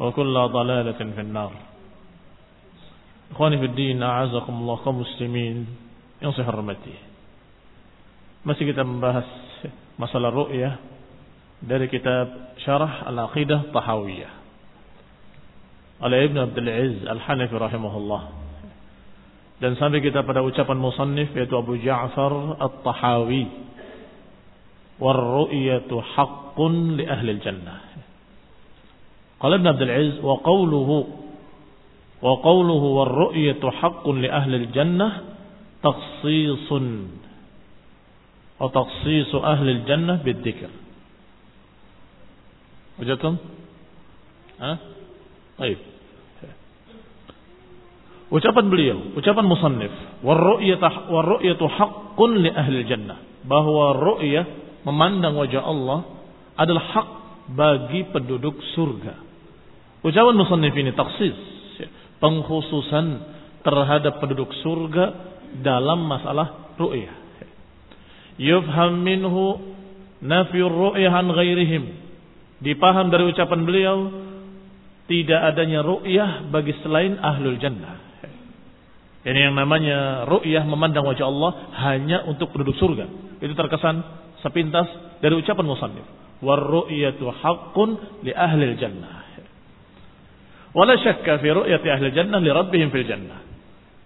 وكل ضلالة في النار Ikhwani fi din, a'azakumullah kaum muslimin yang saya hormati. Masih kita membahas masalah ru'yah dari kitab Syarah Al-Aqidah Tahawiyah oleh Ibn Abdul Aziz Al-Hanafi rahimahullah. Dan sampai kita pada ucapan musannif yaitu Abu Ja'far At-Tahawi. War-ru'yatu haqqun li ahli al-jannah. قال ابن عبد العز wa وقوله wa حق لأهل الجنة haqqun li أهل الجنة بالذكر atau takhsisu ahli jannah bidzikr. Wajatum? Hah? Baik. Ucapan beliau, ucapan musannif, war haqqun li ahli jannah, bahwa ru'yah memandang wajah Allah adalah hak bagi penduduk surga ucapan musannif ini taksis pengkhususan terhadap penduduk surga dalam masalah ru'yah. Yufham minhu nafiyur ru'yah an ghairihim. Dipaham dari ucapan beliau tidak adanya ru'yah bagi selain ahlul jannah. Ini yang namanya ru'yah memandang wajah Allah hanya untuk penduduk surga. Itu terkesan sepintas dari ucapan musannif. War ru'yatu haqqun li ahlil jannah. Wala syakka fi ru'yati ahli jannah li rabbihim fil jannah.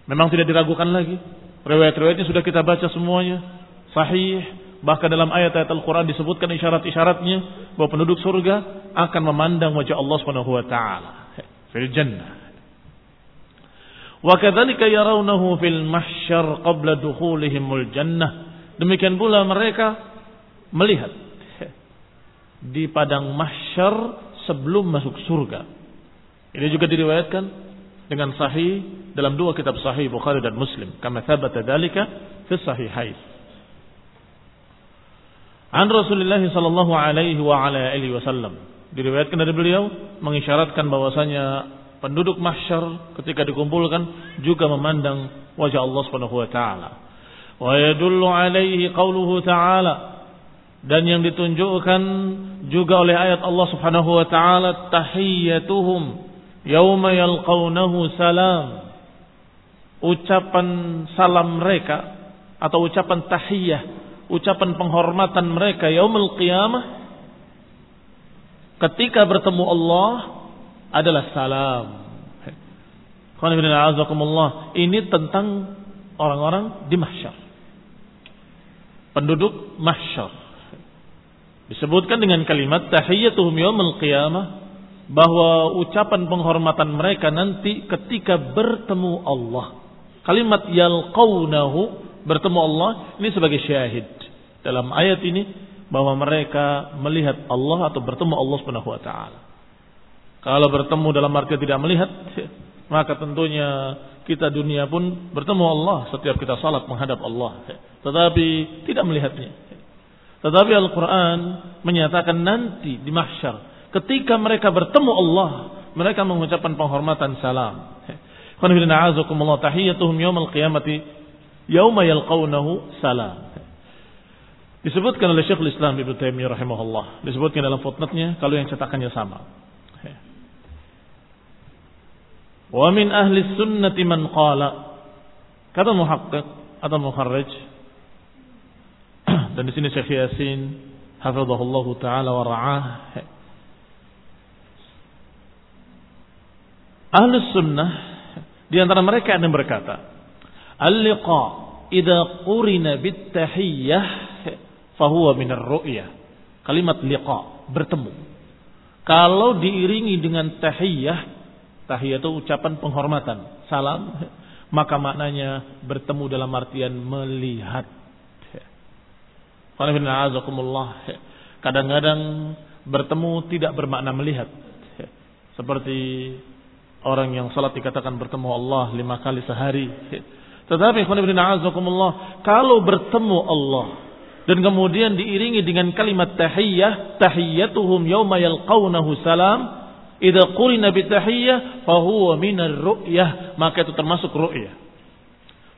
Memang tidak diragukan lagi. Riwayat-riwayatnya sudah kita baca semuanya. Sahih. Bahkan dalam ayat-ayat Al-Quran disebutkan isyarat-isyaratnya bahwa penduduk surga akan memandang wajah Allah taala fil jannah. Wa kadzalika yarawnahu fil mahsyar qabla dukhulihimul jannah. Demikian pula mereka melihat di padang mahsyar sebelum masuk surga. Ini juga diriwayatkan dengan sahih dalam dua kitab sahih Bukhari dan Muslim. Kama thabata dalika fi sahihain. An Rasulullah sallallahu alaihi wa ala alihi wasallam. Diriwayatkan dari beliau mengisyaratkan bahwasanya penduduk mahsyar ketika dikumpulkan juga memandang wajah Allah Subhanahu wa taala. Wa yadullu alaihi qauluhu ta'ala dan yang ditunjukkan juga oleh ayat Allah Subhanahu wa taala tahiyyatuhum yauma yalqaunahu salam. Ucapan salam mereka atau ucapan tahiyah ucapan penghormatan mereka yaumul qiyamah ketika bertemu Allah adalah salam. Ini tentang orang-orang di mahsyar. Penduduk mahsyar. Disebutkan dengan kalimat tahiyyatuhum yaumul qiyamah bahwa ucapan penghormatan mereka nanti ketika bertemu Allah. Kalimat yalqawnahu bertemu Allah ini sebagai syahid. Dalam ayat ini bahwa mereka melihat Allah atau bertemu Allah Subhanahu wa taala. Kalau bertemu dalam arti tidak melihat, maka tentunya kita dunia pun bertemu Allah setiap kita salat menghadap Allah. Tetapi tidak melihatnya. Tetapi Al-Quran menyatakan nanti di mahsyar. Ketika mereka bertemu Allah. Mereka mengucapkan penghormatan salam. Salam. Disebutkan oleh Syekhul Islam Ibnu Taimiyah rahimahullah. Disebutkan dalam footnote-nya kalau yang cetakannya sama. Wa min ahli sunnati man qala kata muhaqqiq atau muharrij dan di sini Syekh Yasin hafizahullah taala wa ra'ah Ahli sunnah di antara mereka ada yang berkata al-liqa idza qurina bit tahiyyah fahuwa min ar-ru'yah kalimat liqa bertemu. Kalau diiringi dengan tahiyyah tahiyyah itu ucapan penghormatan salam maka maknanya bertemu dalam artian melihat. Kadang-kadang bertemu tidak bermakna melihat. Seperti orang yang salat dikatakan bertemu Allah lima kali sehari. Tetapi kalau bertemu Allah dan kemudian diiringi dengan kalimat tahiyyah, tahiyyatuhum yawma yalqawnahu salam, idza qulina bi tahiyyah fa huwa min ar-ru'yah, maka itu termasuk ru'yah.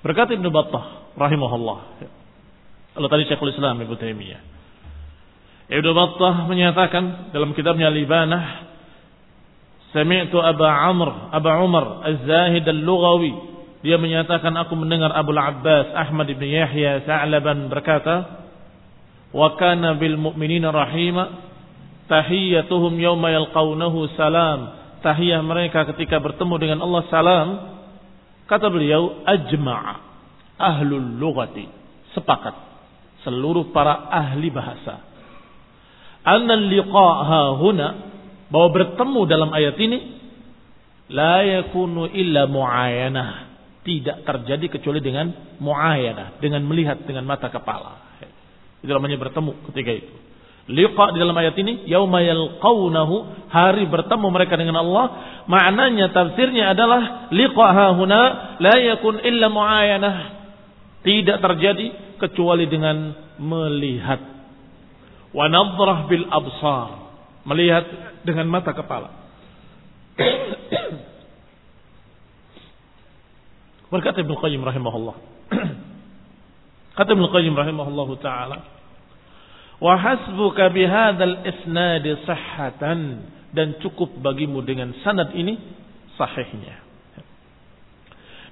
Berkata Ibnu Battah rahimahullah, kalau tadi Syekhul Islam Ibnu Taimiyah. Ibnu Battah menyatakan dalam kitabnya Libanah Sami'tu Aba Amr, Aba Umar Az-Zahid Al-Lughawi. Dia menyatakan aku mendengar Abu Abbas Ahmad bin Yahya Sa'laban berkata, "Wa kana bil mu'minina rahima, tahiyyatuhum yawma yalqawnahu salam." Tahiyah mereka ketika bertemu dengan Allah salam. Kata beliau, "Ajma'a ahlul lughati." Sepakat seluruh para ahli bahasa. Anna liqa'a huna bahwa bertemu dalam ayat ini la yakunu illa muayanah. Tidak terjadi kecuali dengan muayanah, dengan melihat dengan mata kepala. Itu namanya bertemu ketika itu. Liqa di dalam ayat ini yauma yalqaunahu hari bertemu mereka dengan Allah maknanya tafsirnya adalah liqa huna la yakun illa muayanah tidak terjadi kecuali dengan melihat. Wa nadrah bil absar. Melihat dengan mata kepala. Berkata Ibnu Qayyim rahimahullah. Kata Ibnu Qayyim rahimahullah taala, "Wa hasbuka bihadzal isnad sahhatan" dan cukup bagimu dengan sanad ini sahihnya.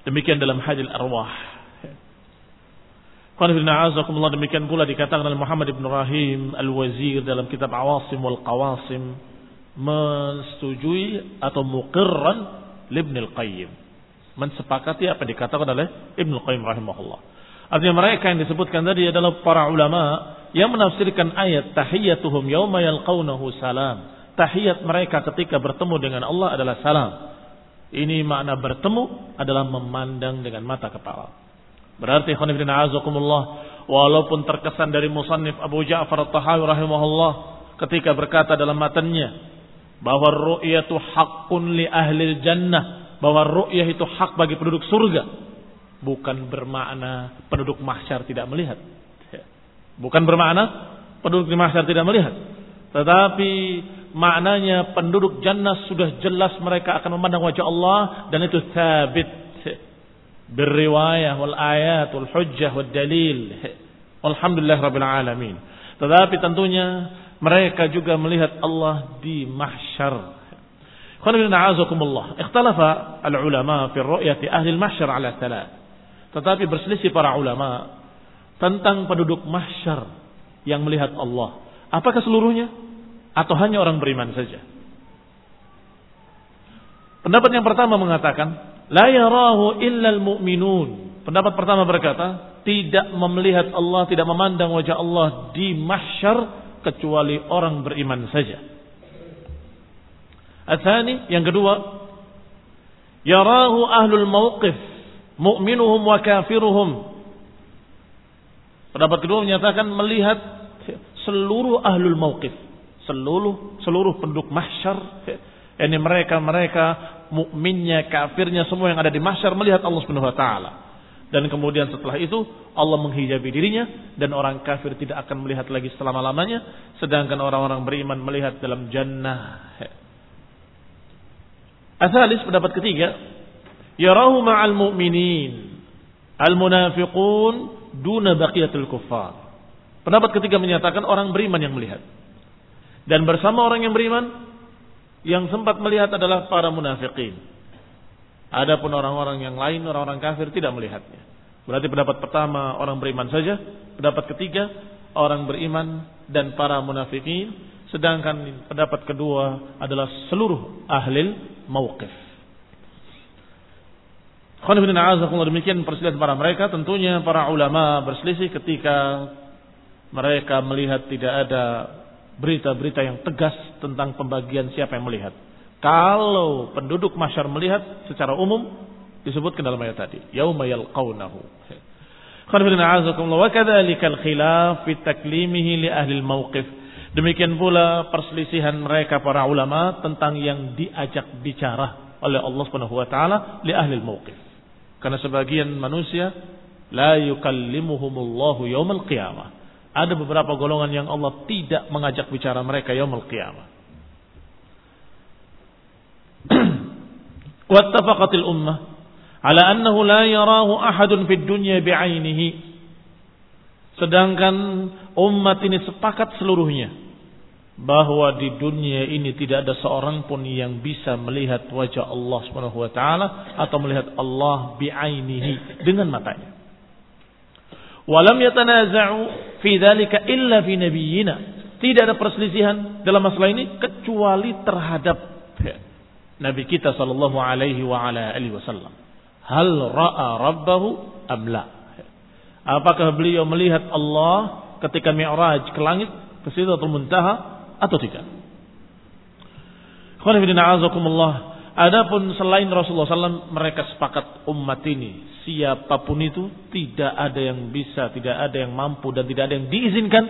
Demikian dalam hadil arwah demikian pula dikatakan oleh Muhammad ibn Rahim Al-Wazir dalam kitab Awasim wal Qawasim menyetujui atau muqirran Ibn Al-Qayyim mensepakati apa dikatakan oleh Ibn Al-Qayyim rahimahullah. Artinya mereka yang disebutkan tadi adalah para ulama yang menafsirkan ayat tahiyyatuhum yawma yalqawnahu salam. Tahiyat mereka ketika bertemu dengan Allah adalah salam. Ini makna bertemu adalah memandang dengan mata kepala Berarti khonifidin azakumullah walaupun terkesan dari musannif Abu Ja'far At-Tahawi rahimahullah ketika berkata dalam matanya bahwa ru'yatu haqqun li ahli jannah bahwa ru'yah itu hak bagi penduduk surga bukan bermakna penduduk mahsyar tidak melihat. Bukan bermakna penduduk di mahsyar tidak melihat. Tetapi maknanya penduduk jannah sudah jelas mereka akan memandang wajah Allah dan itu sabit berriwayah wal ayat wal hujjah wal dalil alhamdulillah rabbil alamin. Tetapi tentunya mereka juga melihat Allah di mahsyar. Ikhtalafa al ulama fi ru'yati ahli al mahsyar ala salat tetapi berselisih para ulama tentang penduduk mahsyar yang melihat Allah. Apakah seluruhnya? Atau hanya orang beriman saja? Pendapat yang pertama mengatakan La yarahu mu'minun. Pendapat pertama berkata, tidak melihat Allah, tidak memandang wajah Allah di mahsyar kecuali orang beriman saja. Athani, yang kedua, yarahu ahlul mauqif mu'minuhum wa kafiruhum. Pendapat kedua menyatakan melihat seluruh ahlul mauqif, seluruh seluruh penduduk mahsyar, ini mereka-mereka mukminnya, kafirnya semua yang ada di mahsyar melihat Allah Subhanahu wa taala. Dan kemudian setelah itu Allah menghijabi dirinya dan orang kafir tidak akan melihat lagi selama-lamanya sedangkan orang-orang beriman melihat dalam jannah. Asalis pendapat ketiga, yarahu ma'al mu'minin al-munafiqun duna baqiyatul kuffar. Pendapat ketiga menyatakan orang beriman yang melihat. Dan bersama orang yang beriman yang sempat melihat adalah para munafikin. Adapun orang-orang yang lain, orang-orang kafir tidak melihatnya. Berarti pendapat pertama orang beriman saja, pendapat ketiga orang beriman dan para munafikin, sedangkan pendapat kedua adalah seluruh ahli mauqif. demikian perselisihan para mereka tentunya para ulama berselisih ketika mereka melihat tidak ada berita-berita yang tegas tentang pembagian siapa yang melihat. Kalau penduduk masyar melihat secara umum disebutkan dalam ayat tadi, yauma yalqaunahu. Wa kadzalikal khilaf fi taklimihi li ahli al-mauqif. Demikian pula perselisihan mereka para ulama tentang yang diajak bicara oleh Allah Subhanahu wa taala li ahli al-mauqif. Karena sebagian manusia la yukallimuhumullahu yaumal qiyamah ada beberapa golongan yang Allah tidak mengajak bicara mereka yaumul qiyamah. Wattafaqatil ummah ala annahu la yarahu ahadun fid dunya bi'ainihi. Sedangkan umat ini sepakat seluruhnya bahwa di dunia ini tidak ada seorang pun yang bisa melihat wajah Allah Subhanahu wa taala atau melihat Allah bi'ainihi dengan matanya. Walam yatanaza'u fi dzalika illa fi nabiyyina. Tidak ada perselisihan dalam masalah ini kecuali terhadap Nabi kita sallallahu alaihi wa ala alihi wasallam. Hal ra'a rabbahu am la? Apakah beliau melihat Allah ketika Mi'raj ke langit, ke Sidratul Muntaha atau tidak? Khonifidina Adapun selain Rasulullah SAW mereka sepakat umat ini siapa pun itu tidak ada yang bisa, tidak ada yang mampu dan tidak ada yang diizinkan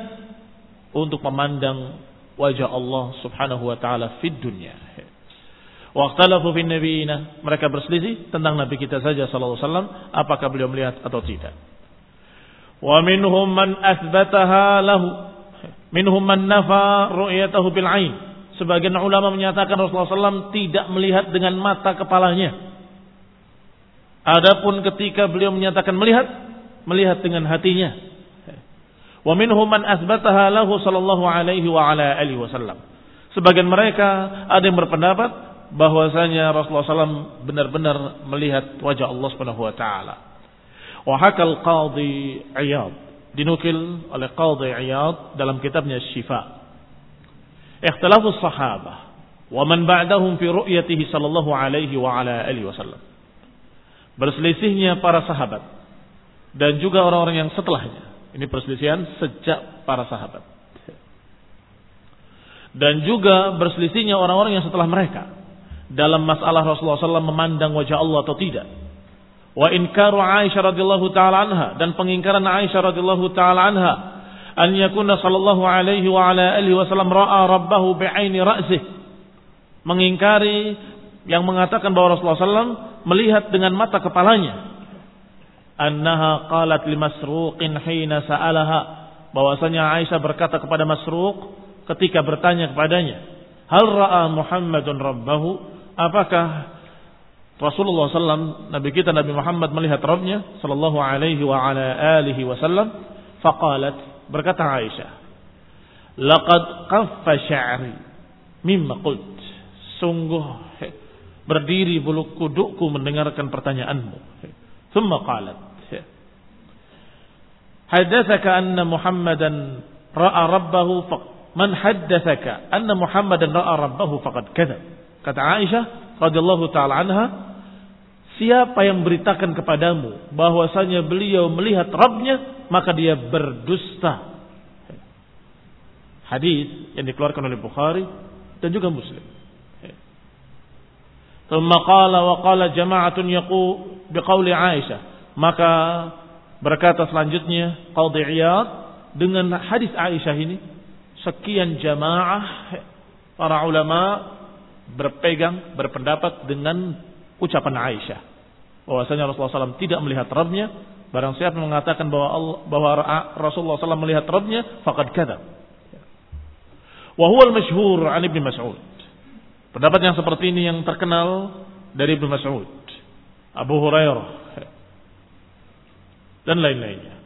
untuk memandang wajah Allah Subhanahu wa taala fid dunya. Waqtalafu fin nabiyina, mereka berselisih tentang nabi kita saja sallallahu alaihi wasallam apakah beliau melihat atau tidak. Wa minhum man athbataha lahu. Minhum man nafa ru'yatahu bil ain Sebagian ulama menyatakan Rasulullah SAW tidak melihat dengan mata kepalanya. Adapun ketika beliau menyatakan melihat, melihat dengan hatinya. Wa minhum man asbataha lahu sallallahu alaihi wa ala alihi wasallam. Sebagian mereka ada yang berpendapat bahwasanya Rasulullah SAW benar-benar melihat wajah Allah Subhanahu wa taala. Wa hakal qadhi Iyad dinukil oleh Qadhi Iyad dalam kitabnya Syifa ikhtilafu sahabah wa man ba'dahum fi ru'yatihi sallallahu alaihi wa ala alihi wasallam. Berselisihnya para sahabat dan juga orang-orang yang setelahnya. Ini perselisihan sejak para sahabat. Dan juga berselisihnya orang-orang yang setelah mereka dalam masalah Rasulullah SAW memandang wajah Allah atau tidak. Wa inkaru Aisyah radhiyallahu taala anha dan pengingkaran Aisyah radhiyallahu taala anha an yakuna sallallahu alaihi wa ala alihi wasallam ra'a rabbahu bi'aini ra'sih mengingkari yang mengatakan bahwa Rasulullah SAW melihat dengan mata kepalanya. Annaha qalat li masruqin hina sa'alaha. Bahwasanya Aisyah berkata kepada Masruq ketika bertanya kepadanya hal ra'a Muhammadun rabbahu? Apakah Rasulullah SAW Nabi kita Nabi Muhammad melihat Rabbnya sallallahu alaihi wa ala alihi wasallam? Faqalat Berkata Aisyah, "Laqad qaffa sya'ri mimma qult." Sungguh berdiri bulu kudukku mendengarkan pertanyaanmu. Thumma qalat, "Haddatsaka anna Muhammadan ra'a rabbahu fa man haddatsaka anna Muhammadan ra'a rabbahu faqad kadzab." Kata Aisyah radhiyallahu taala anha, Siapa yang beritakan kepadamu bahwasanya beliau melihat Rabbnya, maka dia berdusta. Hadis yang dikeluarkan oleh Bukhari dan juga Muslim. Thumma wa qala jama'atun yaqu biqauli Aisyah. Maka berkata selanjutnya Qadhi Iyad dengan hadis Aisyah ini sekian jamaah para ulama berpegang berpendapat dengan ucapan Aisyah. Bahwasanya Rasulullah SAW tidak melihat Rabbnya. Barang siapa mengatakan bahwa Allah, bahwa Rasulullah SAW melihat Rabbnya faqad kadzab. Wa huwa al-masyhur an Ibnu Mas'ud. Pendapat yang seperti ini yang terkenal dari Ibnu Mas'ud, Abu Hurairah. Dan lain-lainnya.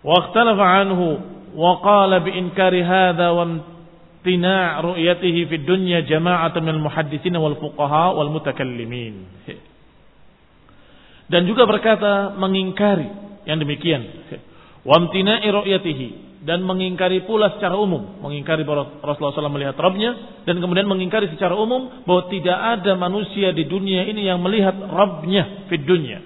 Wa anhu wa qala bi inkari hadha wa imtina' ru'yatihi fi dunya jama'atan min al-muhadditsin wal fuqaha wal mutakallimin. Dan juga berkata mengingkari yang demikian. Wa imtina'i ru'yatihi dan mengingkari pula secara umum, mengingkari bahwa Rasulullah SAW melihat Rabbnya dan kemudian mengingkari secara umum bahwa tidak ada manusia di dunia ini yang melihat Rabbnya di dunia.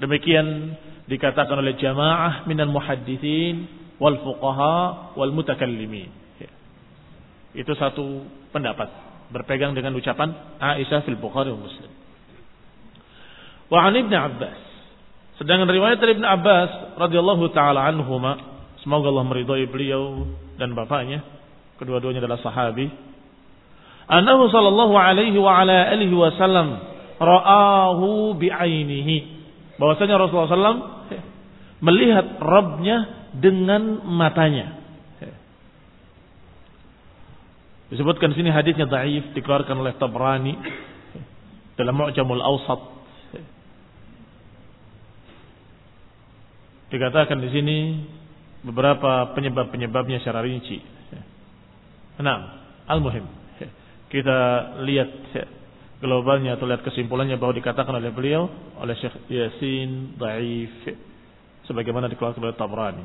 Demikian dikatakan oleh jamaah minal muhaddithin wal fuqaha wal mutakallimin. Itu satu pendapat berpegang dengan ucapan Aisyah fil Bukhari Muslim. Wa an Ibn Abbas. Sedangkan riwayat dari Ibn Abbas radhiyallahu taala anhuma Semoga Allah meridhai beliau dan bapaknya. Kedua-duanya adalah sahabi. Anahu sallallahu alaihi wa ala alihi wasallam ra'ahu bi'ainihi. Bahwasanya Rasulullah SAW melihat Rabbnya dengan matanya. Disebutkan sini hadisnya dhaif dikeluarkan oleh Tabrani dalam Mu'jamul Awsat. Dikatakan di sini beberapa penyebab-penyebabnya secara rinci. Nah, al-muhim. Kita lihat globalnya atau lihat kesimpulannya bahwa dikatakan oleh beliau oleh Syekh Yasin dhaif sebagaimana dikeluarkan oleh Tabrani.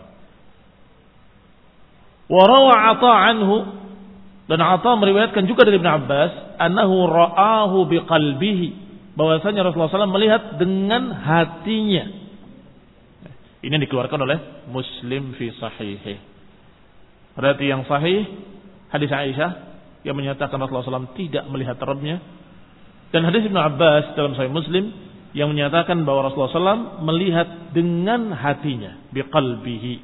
Wa rawa anhu dan Atha meriwayatkan juga dari Ibn Abbas annahu ra'ahu biqalbihi bahwasanya Rasulullah SAW melihat dengan hatinya ini yang dikeluarkan oleh Muslim fi sahihih. Berarti yang sahih hadis Aisyah yang menyatakan Rasulullah SAW tidak melihat Rabbnya dan hadis Ibnu Abbas dalam Sahih Muslim yang menyatakan bahwa Rasulullah SAW melihat dengan hatinya, biqalbihi.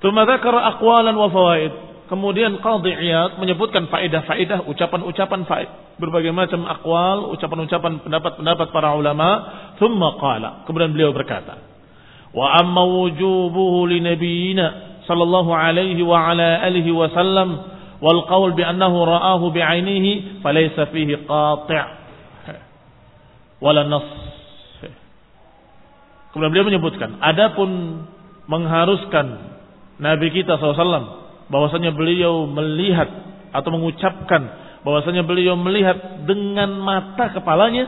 Tsumma aqwalan wa fawaid. Kemudian Qadhi Iyad menyebutkan faedah-faedah, ucapan-ucapan faedah, berbagai macam akwal, ucapan-ucapan pendapat-pendapat para ulama. Thumma qala. Kemudian beliau berkata, Wa amma wujubuhu li nabiyina sallallahu alaihi wa ala alihi wa sallam wal qawl bi annahu ra'ahu bi ainihi falaysa fihi qati' wala nas. Kemudian beliau menyebutkan, adapun mengharuskan Nabi kita SAW bahwasanya beliau melihat atau mengucapkan bahwasanya beliau melihat dengan mata kepalanya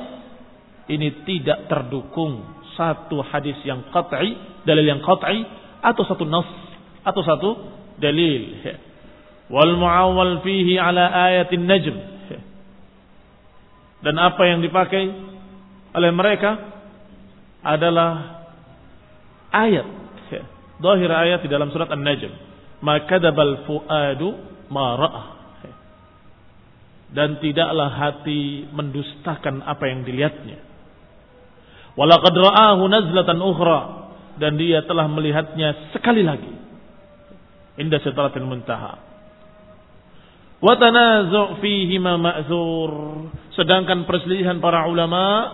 ini tidak terdukung satu hadis yang qat'i, dalil yang qat'i atau satu nas atau satu dalil. Wal muawwal fihi ala ayatin najm. Dan apa yang dipakai oleh mereka adalah ayat. Zahir ayat di dalam surat An-Najm maka dabal fuadu marah dan tidaklah hati mendustakan apa yang dilihatnya. Walaqad ra'ahu nazlatan ukhra dan dia telah melihatnya sekali lagi. Inda sidratil muntaha. Wa tanazu' fihi ma ma'zur. Sedangkan perselisihan para ulama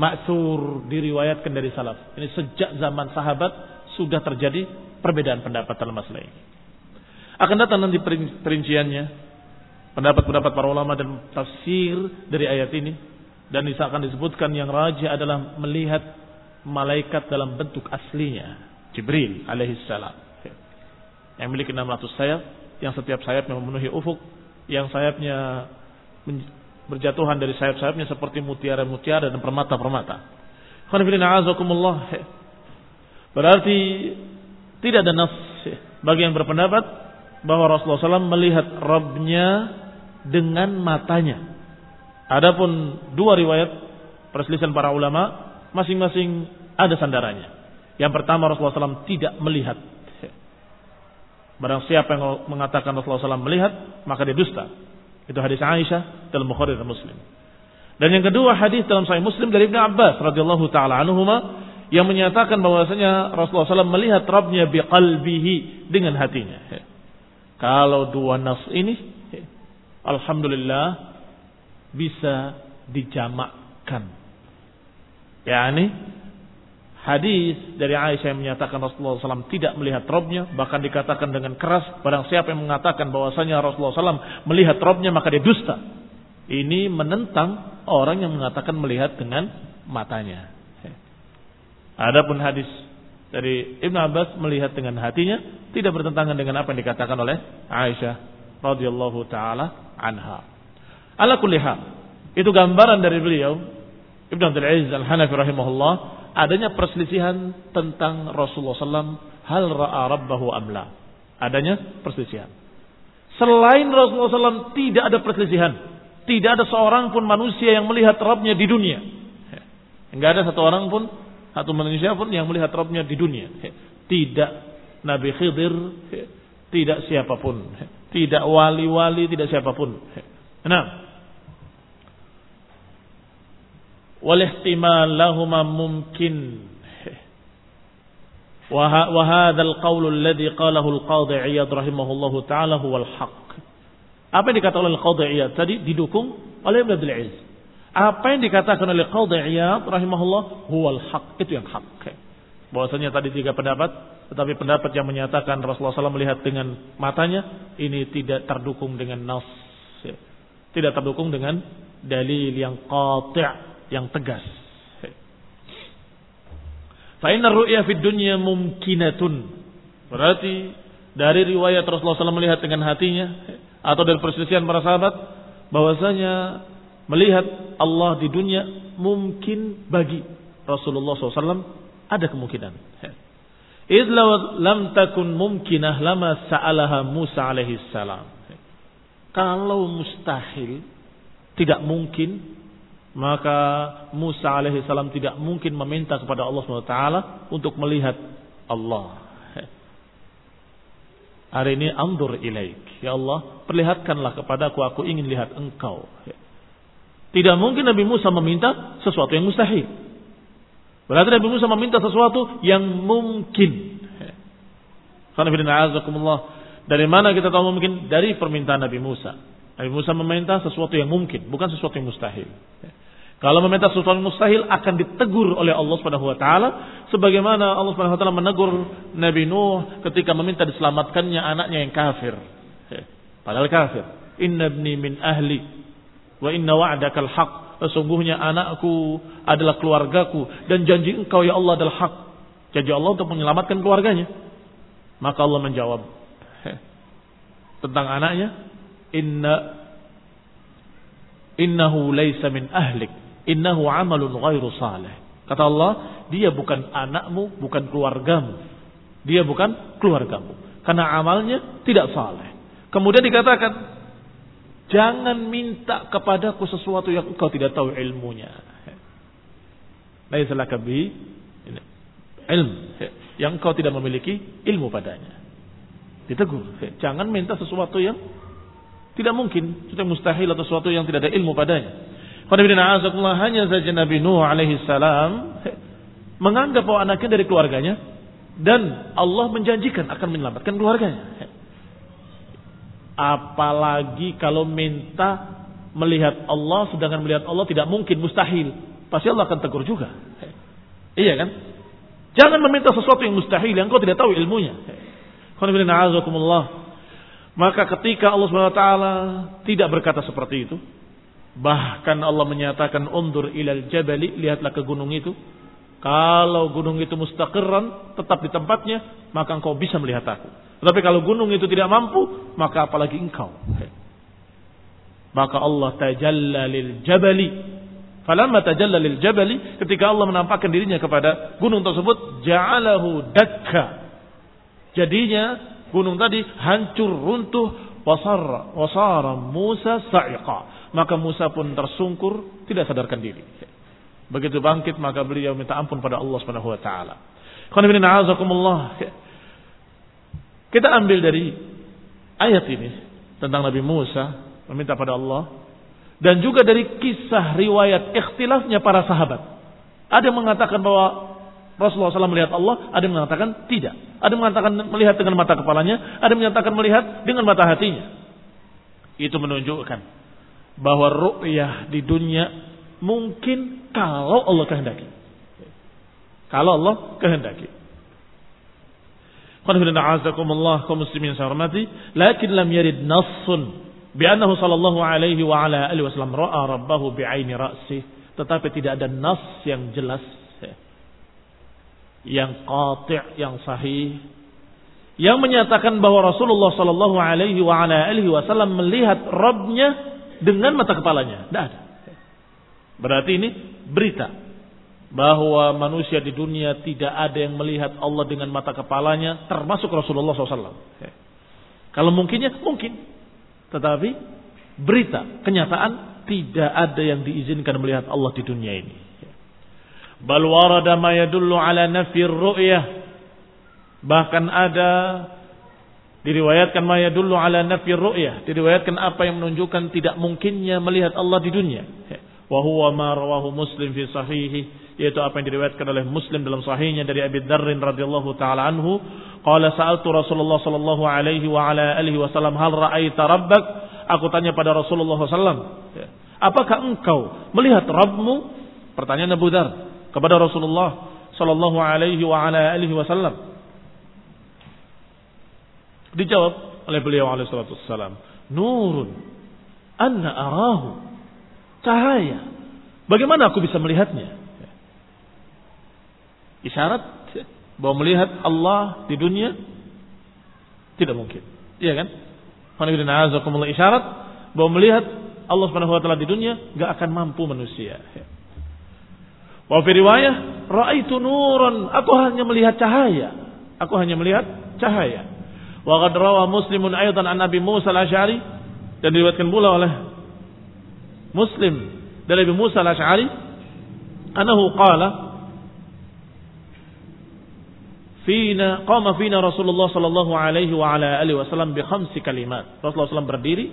ma'zur diriwayatkan dari salaf. Ini sejak zaman sahabat sudah terjadi perbedaan pendapat dalam masalah ini. Akan datang nanti perinciannya. Pendapat-pendapat para ulama dan tafsir dari ayat ini. Dan akan disebutkan yang rajih adalah melihat malaikat dalam bentuk aslinya. Jibril alaihissalam. Yang memiliki 600 sayap. Yang setiap sayapnya memenuhi ufuk. Yang sayapnya berjatuhan dari sayap-sayapnya seperti mutiara-mutiara dan permata-permata. Berarti tidak ada nas bagi yang berpendapat bahwa Rasulullah SAW melihat Rabbnya dengan matanya. Adapun dua riwayat perselisihan para ulama masing-masing ada sandarannya. Yang pertama Rasulullah SAW tidak melihat. Barang siapa yang mengatakan Rasulullah SAW melihat, maka dia dusta. Itu hadis Aisyah dalam Bukhari dan Muslim. Dan yang kedua hadis dalam Sahih Muslim dari Ibnu Abbas radhiyallahu taala anhuma yang menyatakan bahwasanya Rasulullah SAW melihat Rabbnya biqalbihi dengan hatinya. Kalau dua nas ini, alhamdulillah bisa dijamakkan. Yani hadis dari Aisyah yang menyatakan Rasulullah SAW tidak melihat Robnya, bahkan dikatakan dengan keras, barang siapa yang mengatakan bahwasanya Rasulullah SAW melihat Robnya maka dia dusta. Ini menentang orang yang mengatakan melihat dengan matanya. Adapun hadis dari Ibn Abbas melihat dengan hatinya tidak bertentangan dengan apa yang dikatakan oleh Aisyah radhiyallahu taala anha. Ala kulli itu gambaran dari beliau Ibn Abdul Aziz Al-Hanafi rahimahullah adanya perselisihan tentang Rasulullah SAW hal ra'a rabbahu amla. Adanya perselisihan. Selain Rasulullah SAW tidak ada perselisihan. Tidak ada seorang pun manusia yang melihat Rabbnya di dunia. Enggak ada satu orang pun, satu manusia pun yang melihat Rabbnya di dunia. Tidak Nabi Khidir, tidak siapapun. Tidak wali-wali, tidak siapapun. Nah, والاحتمال لهما ممكن وهذا القول الذي قاله القاضي عياض رحمه الله تعالى هو الحق apa yang dikatakan oleh Qadhi Iyad tadi didukung oleh Ibn Abdul Aziz. Apa yang dikatakan oleh Qadhi Iyad rahimahullah huwal haq, itu yang hak. Bahwasanya tadi tiga pendapat, tetapi pendapat yang menyatakan Rasulullah SAW melihat dengan matanya ini tidak terdukung dengan nas. Tidak terdukung dengan dalil yang qati' yang tegas. Fa'inna ru'ya fid dunya mumkinatun. Berarti dari riwayat Rasulullah SAW melihat dengan hatinya atau dari perselisihan para sahabat bahwasanya melihat Allah di dunia mungkin bagi Rasulullah SAW ada kemungkinan. Idh lam takun mumkinah lama sa'alaha Musa alaihi salam. Kalau mustahil, tidak mungkin, maka Musa alaihissalam tidak mungkin meminta kepada Allah SWT untuk melihat Allah. Hari ini andur ilaik. Ya Allah, perlihatkanlah kepadaku, aku ingin lihat engkau. Tidak mungkin Nabi Musa meminta sesuatu yang mustahil. Berarti Nabi Musa meminta sesuatu yang mungkin. Dari mana kita tahu mungkin? Dari permintaan Nabi Musa. Nabi Musa meminta sesuatu yang mungkin, bukan sesuatu yang mustahil. Kalau meminta sesuatu yang mustahil akan ditegur oleh Allah Subhanahu wa taala sebagaimana Allah Subhanahu wa taala menegur Nabi Nuh ketika meminta diselamatkannya anaknya yang kafir. Padahal kafir. Inna ibni min ahli wa inna wa'dakal haq. Sesungguhnya anakku adalah keluargaku dan janji engkau ya Allah adalah hak. Janji Allah untuk menyelamatkan keluarganya. Maka Allah menjawab tentang anaknya, "Inna innahu laisa min ahlik Innahu amalun ghairu salih. Kata Allah, dia bukan anakmu, bukan keluargamu. Dia bukan keluargamu. Karena amalnya tidak saleh. Kemudian dikatakan, jangan minta kepadaku sesuatu yang engkau tidak tahu ilmunya. Laisa laka bi ilm yang engkau tidak memiliki ilmu padanya. Ditegur, jangan minta sesuatu yang tidak mungkin, yang mustahil atau sesuatu yang tidak ada ilmu padanya. hanya saja Nabi Nuh alaihi salam menganggap bahwa anaknya dari keluarganya dan Allah menjanjikan akan menyelamatkan keluarganya. Apalagi kalau minta melihat Allah sedangkan melihat Allah tidak mungkin mustahil, pasti Allah akan tegur juga. Iya kan? Jangan meminta sesuatu yang mustahil yang kau tidak tahu ilmunya. Maka ketika Allah SWT tidak berkata seperti itu, Bahkan Allah menyatakan undur ilal jabali, lihatlah ke gunung itu. Kalau gunung itu mustaqirran, tetap di tempatnya, maka engkau bisa melihat aku. Tetapi kalau gunung itu tidak mampu, maka apalagi engkau. Maka Allah tajalla lil jabali. Falamma tajalla lil jabali, ketika Allah menampakkan dirinya kepada gunung tersebut, ja'alahu dakka. Jadinya gunung tadi hancur runtuh wasara wasara Musa sa'iqa maka Musa pun tersungkur, tidak sadarkan diri. Begitu bangkit maka beliau minta ampun pada Allah Subhanahu wa taala. Kita ambil dari ayat ini tentang Nabi Musa meminta pada Allah dan juga dari kisah riwayat ikhtilafnya para sahabat. Ada yang mengatakan bahwa Rasulullah SAW melihat Allah, ada yang mengatakan tidak. Ada yang mengatakan melihat dengan mata kepalanya, ada yang menyatakan melihat dengan mata hatinya. Itu menunjukkan bahwa ru'yah di dunia mungkin kalau Allah kehendaki. Kalau Allah kehendaki. Qul a'azakumullah kaum muslimin saya hormati, lakin lam yarid nassun bi annahu sallallahu alaihi wa ala alihi wasallam ra'a rabbahu bi'aini ra'si, tetapi tidak ada nas yang jelas yang qati' yang sahih yang menyatakan bahwa Rasulullah Shallallahu Alaihi Wasallam melihat Robnya dengan mata kepalanya. Tidak ada. Berarti ini berita bahwa manusia di dunia tidak ada yang melihat Allah dengan mata kepalanya, termasuk Rasulullah SAW. Kalau mungkinnya mungkin, tetapi berita kenyataan tidak ada yang diizinkan melihat Allah di dunia ini. Bal warada ma yadullu ala nafir ru'yah. Bahkan ada diriwayatkan ma yadullu ala nafir ru'yah. Diriwayatkan apa yang menunjukkan tidak mungkinnya melihat Allah di dunia. Wa huwa ma rawahu Muslim fi sahihi yaitu apa yang diriwayatkan oleh Muslim dalam sahihnya dari Abi Dzar radhiyallahu taala anhu qala sa'altu Rasulullah sallallahu alaihi wa ala alihi wasallam hal ra'aita rabbak aku tanya pada Rasulullah sallallahu apakah engkau melihat Rabbmu pertanyaan Abu Dzar kepada Rasulullah sallallahu alaihi wa ala alihi wasallam. Dijawab oleh beliau alaihi salatu wasallam, "Nurun anna arahu." Cahaya. Bagaimana aku bisa melihatnya? Isyarat bahwa melihat Allah di dunia tidak mungkin. Iya kan? Isyarat bahwa melihat Allah Subhanahu wa taala di dunia gak akan mampu manusia. Wa fi riwayah, raaitu nuran, aku hanya melihat cahaya. Aku hanya melihat cahaya. Wa qad rawa Muslimun aidan an Nabi Musa al-Asy'ari dan diriwayatkan pula oleh Muslim dari Nabi Musa al-Asy'ari annahu qala Fina qama fina Rasulullah sallallahu alaihi wa wasallam bi khamsi kalimat. Rasulullah SAW berdiri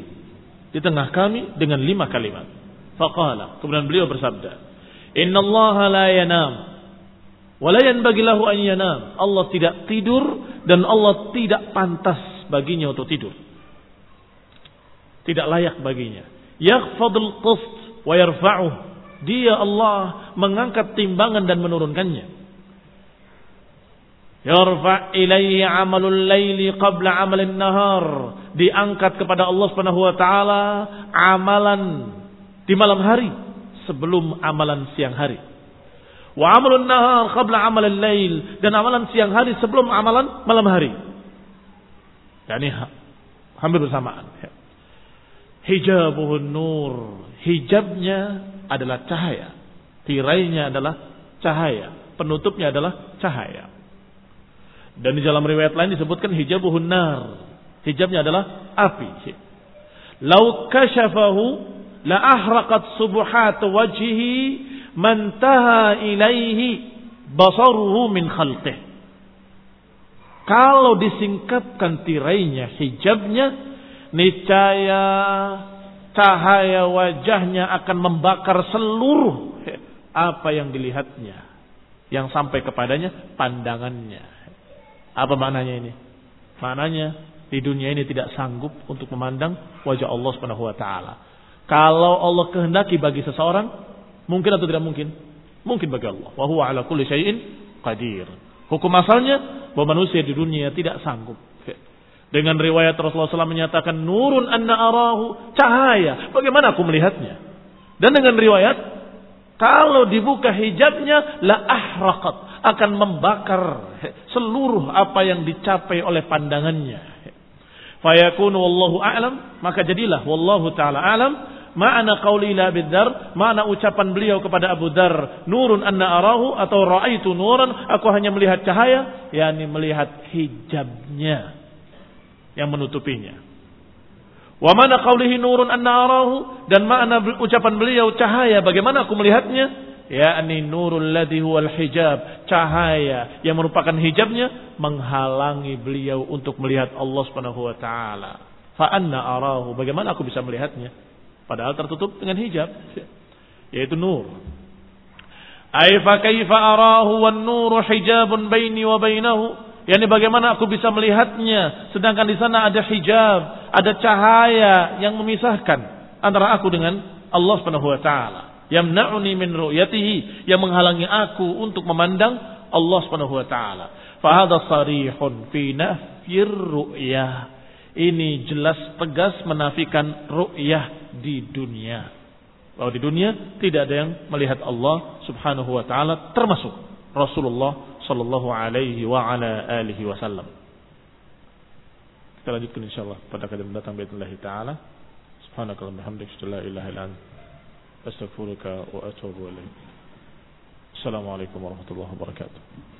di tengah kami dengan lima kalimat. Faqala, kemudian beliau bersabda, Inna Allah la yanam. Walayan bagilahu an yanam. Allah tidak tidur dan Allah tidak pantas baginya untuk tidur. Tidak layak baginya. Yakhfadul qist wa yarfa'uh. Dia Allah mengangkat timbangan dan menurunkannya. Yarfa' ilayhi amalul laili qabla amalin nahar. Diangkat kepada Allah Subhanahu wa taala amalan di malam hari sebelum amalan siang hari. Wa amalun nahar qabla amalan lail dan amalan siang hari sebelum amalan malam hari. Yani hampir bersamaan. Hijabuhun nur. Hijabnya adalah cahaya. Tirainya adalah cahaya. Penutupnya adalah cahaya. Dan di dalam riwayat lain disebutkan hijabuhun nar. Hijabnya adalah api. Lau kasyafahu la ahraqat subuhat wajhihi mantaha ilaihi basaruhu min khalqih. Kalau disingkapkan tirainya, hijabnya, niscaya cahaya wajahnya akan membakar seluruh apa yang dilihatnya. Yang sampai kepadanya pandangannya. Apa maknanya ini? Maknanya di dunia ini tidak sanggup untuk memandang wajah Allah Subhanahu wa taala. Kalau Allah kehendaki bagi seseorang, mungkin atau tidak mungkin? Mungkin bagi Allah. Wa huwa ala kulli syai'in qadir. Hukum asalnya bahwa manusia di dunia tidak sanggup. Dengan riwayat Rasulullah SAW menyatakan nurun anna arahu. Cahaya. Bagaimana aku melihatnya? Dan dengan riwayat kalau dibuka hijabnya la ahraqat. Akan membakar seluruh apa yang dicapai oleh pandangannya. Fayakunu wallahu a'lam, maka jadilah wallahu taala alam. Ma'ana qauli la bidzar, mana ucapan beliau kepada Abu Dar, nurun anna arahu atau raaitu nuran, aku hanya melihat cahaya, yakni melihat hijabnya yang menutupinya. Wa mana qaulihi nurun anna arahu dan makna ucapan beliau cahaya, bagaimana aku melihatnya? yakni nurul ladhi huwal hijab, cahaya yang merupakan hijabnya menghalangi beliau untuk melihat Allah Subhanahu wa taala. Fa anna arahu. Bagaimana aku bisa melihatnya? Padahal tertutup dengan hijab, yaitu nur. Ai fa kaifa arahu wan nuru hijabun baini wa bainahu? Yani bagaimana aku bisa melihatnya sedangkan di sana ada hijab, ada cahaya yang memisahkan antara aku dengan Allah Subhanahu wa taala. Yamna'uni min ru'yatihi yang menghalangi aku untuk memandang Allah Subhanahu wa taala. Fa hadha sarihun fi nafyir ru'yah. Ini jelas tegas menafikan ru'yah di dunia. Bahwa di dunia tidak ada yang melihat Allah Subhanahu wa taala termasuk Rasulullah sallallahu alaihi wa ala alihi wasallam. Kita lanjutkan insyaallah pada kajian mendatang باذن taala. Subhanakallahumma hamdaka la ilaha illa anta astaghfiruka wa atubu ilaik. Assalamualaikum warahmatullahi wabarakatuh.